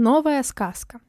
Новая сказка.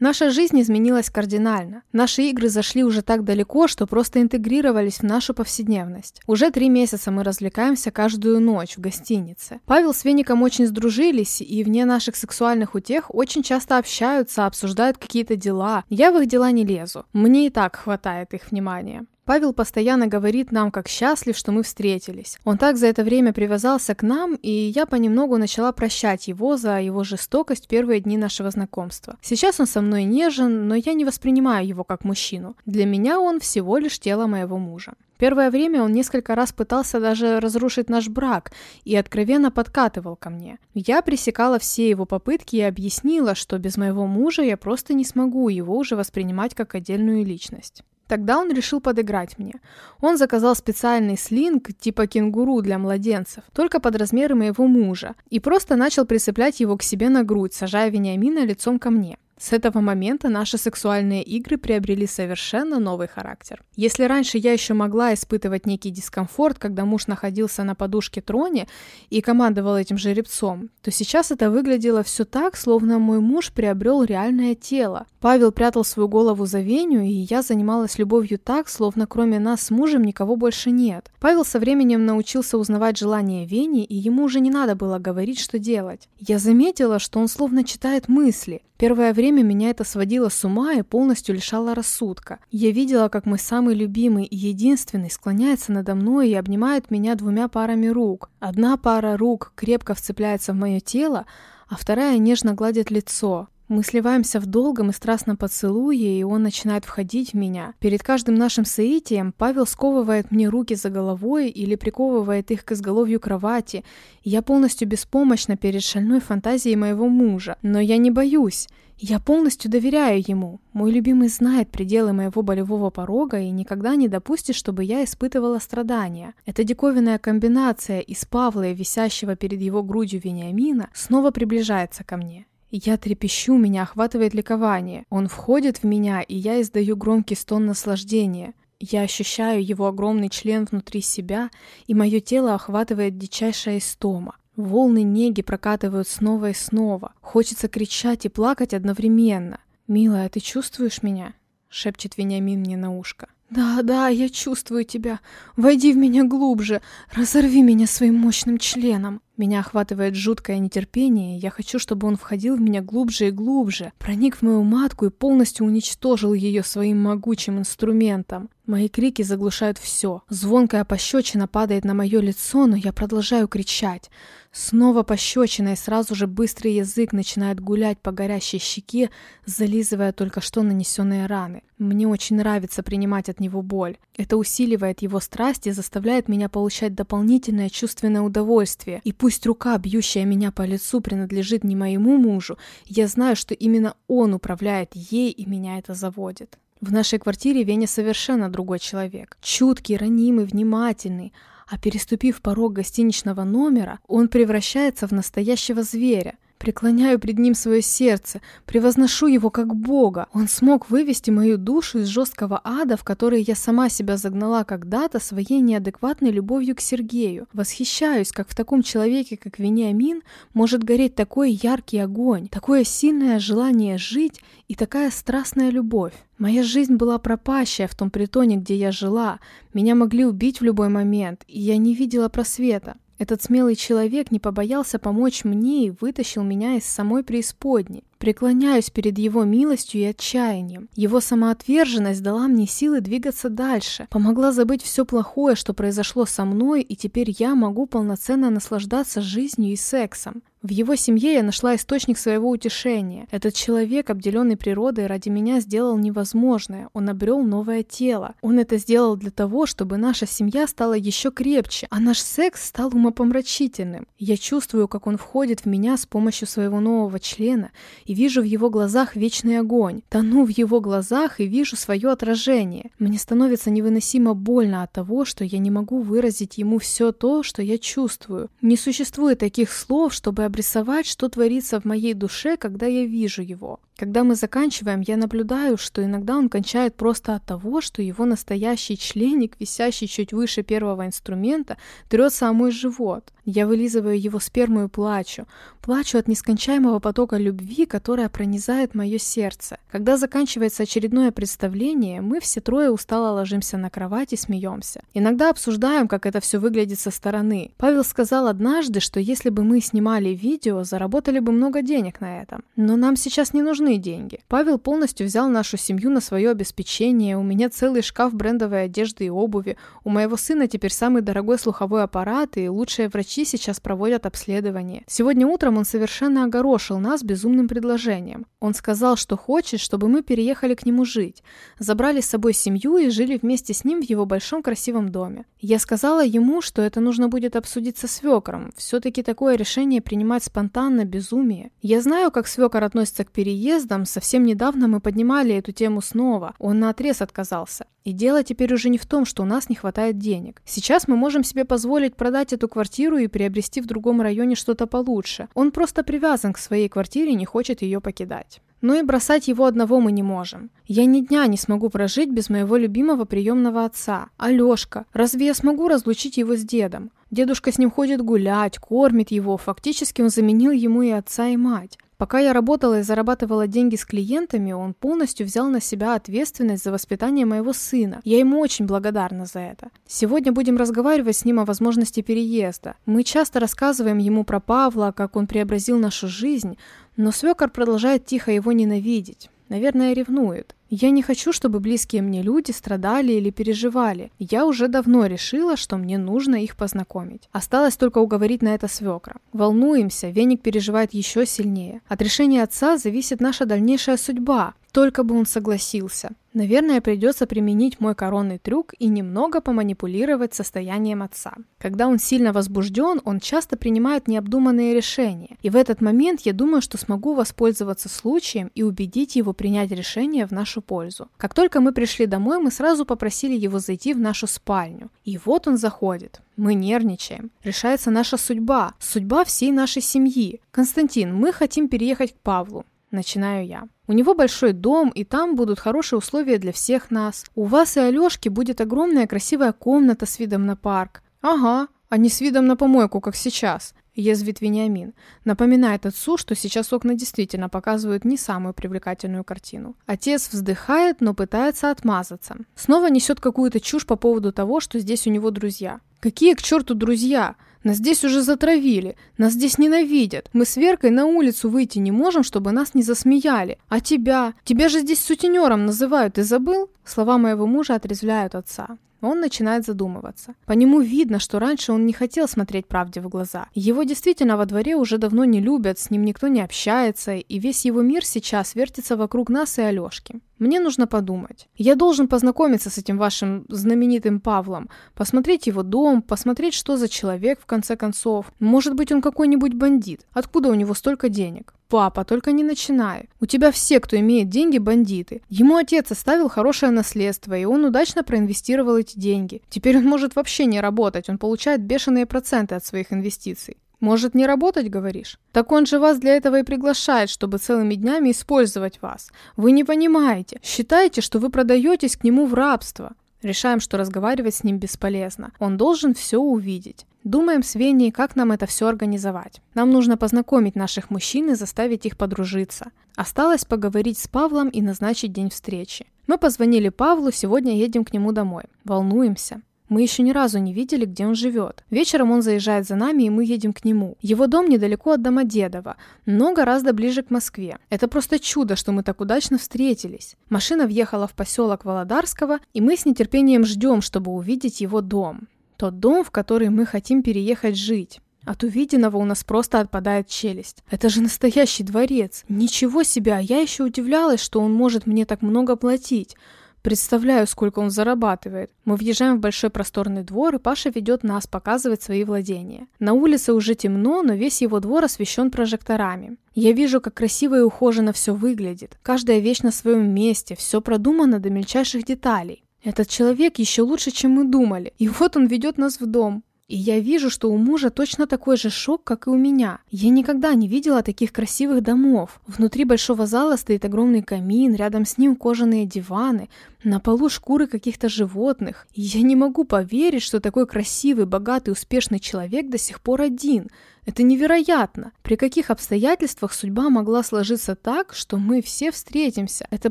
Наша жизнь изменилась кардинально. Наши игры зашли уже так далеко, что просто интегрировались в нашу повседневность. Уже три месяца мы развлекаемся каждую ночь в гостинице. Павел с Веником очень сдружились, и вне наших сексуальных утех очень часто общаются, обсуждают какие-то дела. Я в их дела не лезу. Мне и так хватает их внимания. Павел постоянно говорит нам, как счастлив, что мы встретились. Он так за это время привязался к нам, и я понемногу начала прощать его за его жестокость в первые дни нашего знакомства. Сейчас он со мной нежен, но я не воспринимаю его как мужчину. Для меня он всего лишь тело моего мужа. Первое время он несколько раз пытался даже разрушить наш брак и откровенно подкатывал ко мне. Я пресекала все его попытки и объяснила, что без моего мужа я просто не смогу его уже воспринимать как отдельную личность. Тогда он решил подыграть мне. Он заказал специальный слинг типа кенгуру для младенцев, только под размеры моего мужа, и просто начал прицеплять его к себе на грудь, сажая Вениамина лицом ко мне. С этого момента наши сексуальные игры приобрели совершенно новый характер. Если раньше я еще могла испытывать некий дискомфорт, когда муж находился на подушке троне и командовал этим жеребцом, то сейчас это выглядело все так, словно мой муж приобрел реальное тело. Павел прятал свою голову за Веню, и я занималась любовью так, словно кроме нас с мужем никого больше нет. Павел со временем научился узнавать желания Вени, и ему уже не надо было говорить, что делать. Я заметила, что он словно читает мысли. Первое время меня это сводило с ума и полностью лишало рассудка. Я видела, как мой самый любимый и единственный склоняется надо мной и обнимает меня двумя парами рук. Одна пара рук крепко вцепляется в мое тело, а вторая нежно гладит лицо. Мы сливаемся в долгом и страстном поцелуе, и он начинает входить в меня. Перед каждым нашим соитием Павел сковывает мне руки за головой или приковывает их к изголовью кровати. Я полностью беспомощна перед шальной фантазией моего мужа. Но я не боюсь. Я полностью доверяю ему. Мой любимый знает пределы моего болевого порога и никогда не допустит, чтобы я испытывала страдания. Эта диковинная комбинация из Павла и висящего перед его грудью Вениамина снова приближается ко мне. Я трепещу, меня охватывает ликование. Он входит в меня, и я издаю громкий стон наслаждения. Я ощущаю его огромный член внутри себя, и мое тело охватывает дичайшая истома. Волны неги прокатывают снова и снова. Хочется кричать и плакать одновременно. «Милая, ты чувствуешь меня?» — шепчет Вениамин мне на ушко. «Да, да, я чувствую тебя. Войди в меня глубже. Разорви меня своим мощным членом». Меня охватывает жуткое нетерпение, я хочу, чтобы он входил в меня глубже и глубже, проник в мою матку и полностью уничтожил ее своим могучим инструментом. Мои крики заглушают все. Звонкая пощечина падает на мое лицо, но я продолжаю кричать. Снова пощечина, и сразу же быстрый язык начинает гулять по горящей щеке, зализывая только что нанесенные раны. Мне очень нравится принимать от него боль. Это усиливает его страсть и заставляет меня получать дополнительное чувственное удовольствие. И пусть рука, бьющая меня по лицу, принадлежит не моему мужу, я знаю, что именно он управляет ей, и меня это заводит. В нашей квартире Веня совершенно другой человек. Чуткий, ранимый, внимательный. А переступив порог гостиничного номера, он превращается в настоящего зверя – Преклоняю пред ним свое сердце, превозношу его как Бога. Он смог вывести мою душу из жесткого ада, в который я сама себя загнала когда-то своей неадекватной любовью к Сергею. Восхищаюсь, как в таком человеке, как Вениамин, может гореть такой яркий огонь, такое сильное желание жить и такая страстная любовь. Моя жизнь была пропащая в том притоне, где я жила. Меня могли убить в любой момент, и я не видела просвета. Этот смелый человек не побоялся помочь мне и вытащил меня из самой преисподней. Преклоняюсь перед Его милостью и отчаянием. Его самоотверженность дала мне силы двигаться дальше, помогла забыть все плохое, что произошло со мной, и теперь я могу полноценно наслаждаться жизнью и сексом. В его семье я нашла источник своего утешения. Этот человек, обделенный природой, ради меня сделал невозможное. Он обрел новое тело. Он это сделал для того, чтобы наша семья стала еще крепче, а наш секс стал умопомрачительным. Я чувствую, как он входит в меня с помощью своего нового члена и вижу в его глазах вечный огонь. Тону в его глазах и вижу свое отражение. Мне становится невыносимо больно от того, что я не могу выразить ему все то, что я чувствую. Не существует таких слов, чтобы обрисовать, что творится в моей душе, когда я вижу его. Когда мы заканчиваем, я наблюдаю, что иногда он кончает просто от того, что его настоящий членик, висящий чуть выше первого инструмента, трется о мой живот. Я вылизываю его сперму и плачу. Плачу от нескончаемого потока любви, которая пронизает мое сердце. Когда заканчивается очередное представление, мы все трое устало ложимся на кровать и смеемся. Иногда обсуждаем, как это все выглядит со стороны. Павел сказал однажды, что если бы мы снимали видео, заработали бы много денег на этом. Но нам сейчас не нужны деньги. Павел полностью взял нашу семью на свое обеспечение, у меня целый шкаф брендовой одежды и обуви, у моего сына теперь самый дорогой слуховой аппарат и лучшие врачи сейчас проводят обследование. Сегодня утром он совершенно огорошил нас безумным предложением. Он сказал, что хочет, чтобы мы переехали к нему жить. Забрали с собой семью и жили вместе с ним в его большом красивом доме. Я сказала ему, что это нужно будет обсудить со свекром. Все-таки такое решение принимать спонтанно безумие. Я знаю, как свекор относится к переездам. Совсем недавно мы поднимали эту тему снова. Он на отрез отказался. И дело теперь уже не в том, что у нас не хватает денег. Сейчас мы можем себе позволить продать эту квартиру и приобрести в другом районе что-то получше. Он просто привязан к своей квартире и не хочет ее покидать. Но и бросать его одного мы не можем. Я ни дня не смогу прожить без моего любимого приемного отца. Алешка, разве я смогу разлучить его с дедом? Дедушка с ним ходит гулять, кормит его, фактически он заменил ему и отца, и мать. Пока я работала и зарабатывала деньги с клиентами, он полностью взял на себя ответственность за воспитание моего сына. Я ему очень благодарна за это. Сегодня будем разговаривать с ним о возможности переезда. Мы часто рассказываем ему про Павла, как он преобразил нашу жизнь, но свекор продолжает тихо его ненавидеть. Наверное, ревнует. Я не хочу, чтобы близкие мне люди страдали или переживали. Я уже давно решила, что мне нужно их познакомить. Осталось только уговорить на это свекра. Волнуемся, веник переживает еще сильнее. От решения отца зависит наша дальнейшая судьба. Только бы он согласился. Наверное, придется применить мой коронный трюк и немного поманипулировать состоянием отца. Когда он сильно возбужден, он часто принимает необдуманные решения. И в этот момент я думаю, что смогу воспользоваться случаем и убедить его принять решение в нашу пользу. Как только мы пришли домой, мы сразу попросили его зайти в нашу спальню. И вот он заходит. Мы нервничаем. Решается наша судьба, судьба всей нашей семьи. Константин, мы хотим переехать к Павлу. Начинаю я. У него большой дом, и там будут хорошие условия для всех нас. У вас и Алёшки будет огромная красивая комната с видом на парк. Ага, а не с видом на помойку, как сейчас. Язвит Вениамин. Напоминает отцу, что сейчас окна действительно показывают не самую привлекательную картину. Отец вздыхает, но пытается отмазаться. Снова несет какую-то чушь по поводу того, что здесь у него друзья. Какие к черту друзья? Нас здесь уже затравили, нас здесь ненавидят. Мы с Веркой на улицу выйти не можем, чтобы нас не засмеяли. А тебя? Тебя же здесь сутенером называют, ты забыл? Слова моего мужа отрезвляют отца. Он начинает задумываться. По нему видно, что раньше он не хотел смотреть правде в глаза. Его действительно во дворе уже давно не любят, с ним никто не общается, и весь его мир сейчас вертится вокруг нас и Алешки. Мне нужно подумать. Я должен познакомиться с этим вашим знаменитым Павлом, посмотреть его дом, посмотреть, что за человек в конце концов. Может быть, он какой-нибудь бандит. Откуда у него столько денег? Папа, только не начинай. У тебя все, кто имеет деньги, бандиты. Ему отец оставил хорошее наследство, и он удачно проинвестировал эти деньги. Теперь он может вообще не работать, он получает бешеные проценты от своих инвестиций. Может не работать, говоришь? Так он же вас для этого и приглашает, чтобы целыми днями использовать вас. Вы не понимаете. Считаете, что вы продаетесь к нему в рабство. Решаем, что разговаривать с ним бесполезно. Он должен все увидеть. Думаем с Веней, как нам это все организовать. Нам нужно познакомить наших мужчин и заставить их подружиться. Осталось поговорить с Павлом и назначить день встречи. Мы позвонили Павлу, сегодня едем к нему домой. Волнуемся. Мы еще ни разу не видели, где он живет. Вечером он заезжает за нами, и мы едем к нему. Его дом недалеко от Домодедова, но гораздо ближе к Москве. Это просто чудо, что мы так удачно встретились. Машина въехала в поселок Володарского, и мы с нетерпением ждем, чтобы увидеть его дом. Тот дом, в который мы хотим переехать жить. От увиденного у нас просто отпадает челюсть. Это же настоящий дворец. Ничего себе, а я еще удивлялась, что он может мне так много платить. Представляю, сколько он зарабатывает. Мы въезжаем в большой просторный двор, и Паша ведет нас показывать свои владения. На улице уже темно, но весь его двор освещен прожекторами. Я вижу, как красиво и ухоженно все выглядит. Каждая вещь на своем месте, все продумано до мельчайших деталей. Этот человек еще лучше, чем мы думали. И вот он ведет нас в дом. И я вижу, что у мужа точно такой же шок, как и у меня. Я никогда не видела таких красивых домов. Внутри большого зала стоит огромный камин, рядом с ним кожаные диваны, на полу шкуры каких-то животных. Я не могу поверить, что такой красивый, богатый, успешный человек до сих пор один. Это невероятно. При каких обстоятельствах судьба могла сложиться так, что мы все встретимся? Это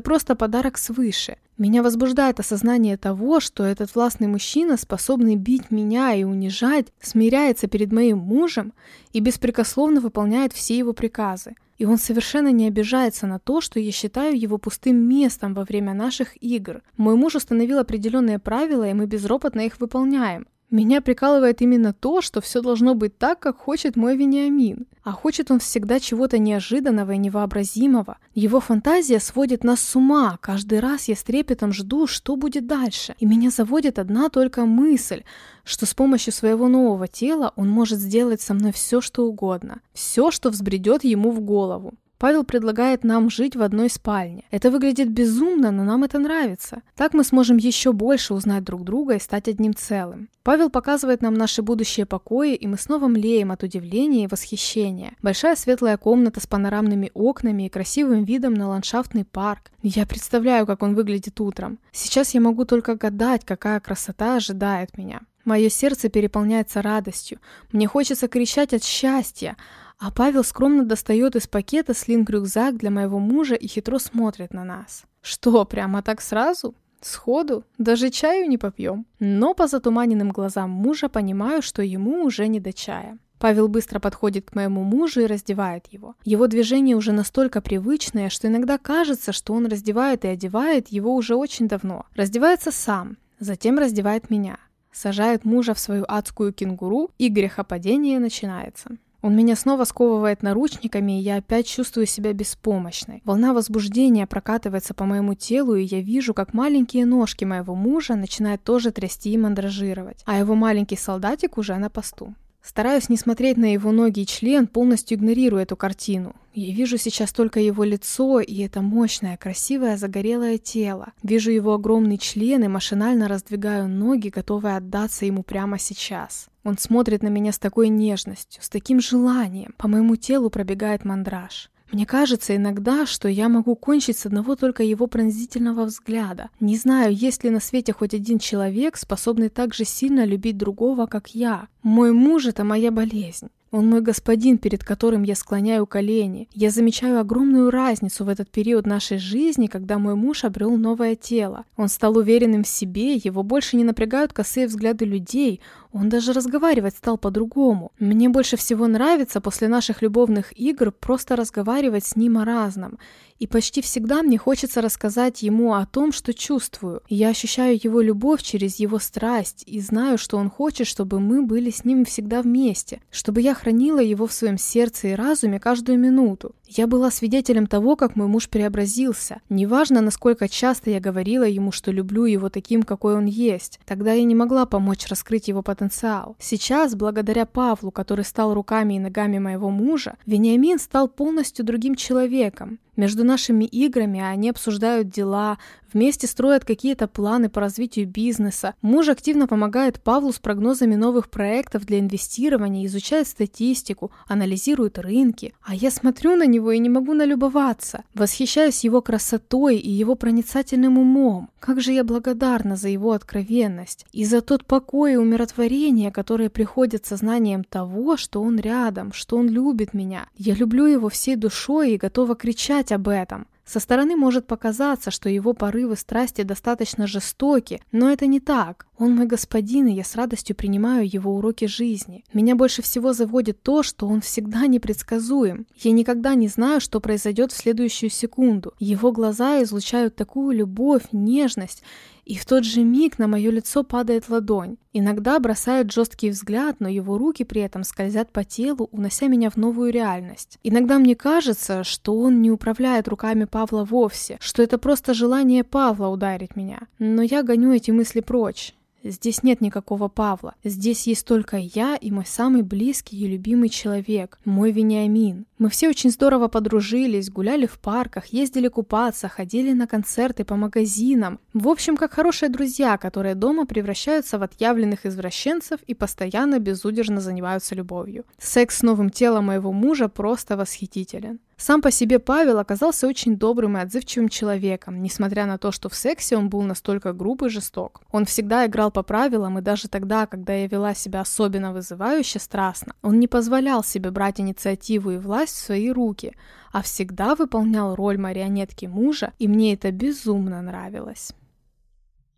просто подарок свыше. Меня возбуждает осознание того, что этот властный мужчина, способный бить меня и унижать, смиряется перед моим мужем и беспрекословно выполняет все его приказы. И он совершенно не обижается на то, что я считаю его пустым местом во время наших игр. Мой муж установил определенные правила, и мы безропотно их выполняем. Меня прикалывает именно то, что все должно быть так, как хочет мой Вениамин. А хочет он всегда чего-то неожиданного и невообразимого. Его фантазия сводит нас с ума. Каждый раз я с трепетом жду, что будет дальше. И меня заводит одна только мысль, что с помощью своего нового тела он может сделать со мной все, что угодно. Все, что взбредет ему в голову. Павел предлагает нам жить в одной спальне. Это выглядит безумно, но нам это нравится. Так мы сможем еще больше узнать друг друга и стать одним целым. Павел показывает нам наши будущие покои, и мы снова млеем от удивления и восхищения. Большая светлая комната с панорамными окнами и красивым видом на ландшафтный парк. Я представляю, как он выглядит утром. Сейчас я могу только гадать, какая красота ожидает меня. Мое сердце переполняется радостью. Мне хочется кричать от счастья. А Павел скромно достает из пакета слинг-рюкзак для моего мужа и хитро смотрит на нас. Что, прямо так сразу? Сходу? Даже чаю не попьем. Но по затуманенным глазам мужа понимаю, что ему уже не до чая. Павел быстро подходит к моему мужу и раздевает его. Его движение уже настолько привычное, что иногда кажется, что он раздевает и одевает его уже очень давно. Раздевается сам, затем раздевает меня. Сажает мужа в свою адскую кенгуру, и грехопадение начинается. Он меня снова сковывает наручниками, и я опять чувствую себя беспомощной. Волна возбуждения прокатывается по моему телу, и я вижу, как маленькие ножки моего мужа начинают тоже трясти и мандражировать, а его маленький солдатик уже на посту. Стараюсь не смотреть на его ноги и член, полностью игнорируя эту картину. Я вижу сейчас только его лицо и это мощное, красивое, загорелое тело. Вижу его огромный член и машинально раздвигаю ноги, готовые отдаться ему прямо сейчас. Он смотрит на меня с такой нежностью, с таким желанием. По моему телу пробегает мандраж. Мне кажется иногда, что я могу кончить с одного только его пронзительного взгляда. Не знаю, есть ли на свете хоть один человек, способный так же сильно любить другого, как я. Мой муж — это моя болезнь. Он мой господин, перед которым я склоняю колени. Я замечаю огромную разницу в этот период нашей жизни, когда мой муж обрел новое тело. Он стал уверенным в себе, его больше не напрягают косые взгляды людей, он даже разговаривать стал по-другому. Мне больше всего нравится после наших любовных игр просто разговаривать с ним о разном. И почти всегда мне хочется рассказать ему о том, что чувствую. Я ощущаю его любовь через его страсть и знаю, что он хочет, чтобы мы были с ним всегда вместе, чтобы я хранила его в своем сердце и разуме каждую минуту. Я была свидетелем того, как мой муж преобразился. Неважно, насколько часто я говорила ему, что люблю его таким, какой он есть. Тогда я не могла помочь раскрыть его потенциал. Сейчас, благодаря Павлу, который стал руками и ногами моего мужа, Вениамин стал полностью другим человеком. Между нашими играми они обсуждают дела, вместе строят какие-то планы по развитию бизнеса. Муж активно помогает Павлу с прогнозами новых проектов для инвестирования, изучает статистику, анализирует рынки. А я смотрю на него и не могу налюбоваться. Восхищаюсь его красотой и его проницательным умом. Как же я благодарна за его откровенность и за тот покой и умиротворение, которое приходит со знанием того, что он рядом, что он любит меня. Я люблю его всей душой и готова кричать об этом. Со стороны может показаться, что его порывы страсти достаточно жестоки, но это не так. Он мой господин, и я с радостью принимаю его уроки жизни. Меня больше всего заводит то, что он всегда непредсказуем. Я никогда не знаю, что произойдет в следующую секунду. Его глаза излучают такую любовь, нежность, и в тот же миг на мое лицо падает ладонь. Иногда бросает жесткий взгляд, но его руки при этом скользят по телу, унося меня в новую реальность. Иногда мне кажется, что он не управляет руками Павла вовсе, что это просто желание Павла ударить меня. Но я гоню эти мысли прочь. Здесь нет никакого Павла. Здесь есть только я и мой самый близкий и любимый человек, мой Вениамин. Мы все очень здорово подружились, гуляли в парках, ездили купаться, ходили на концерты по магазинам. В общем, как хорошие друзья, которые дома превращаются в отъявленных извращенцев и постоянно безудержно занимаются любовью. Секс с новым телом моего мужа просто восхитителен. Сам по себе Павел оказался очень добрым и отзывчивым человеком, несмотря на то, что в сексе он был настолько груб и жесток. Он всегда играл по правилам, и даже тогда, когда я вела себя особенно вызывающе страстно, он не позволял себе брать инициативу и власть в свои руки, а всегда выполнял роль марионетки мужа, и мне это безумно нравилось.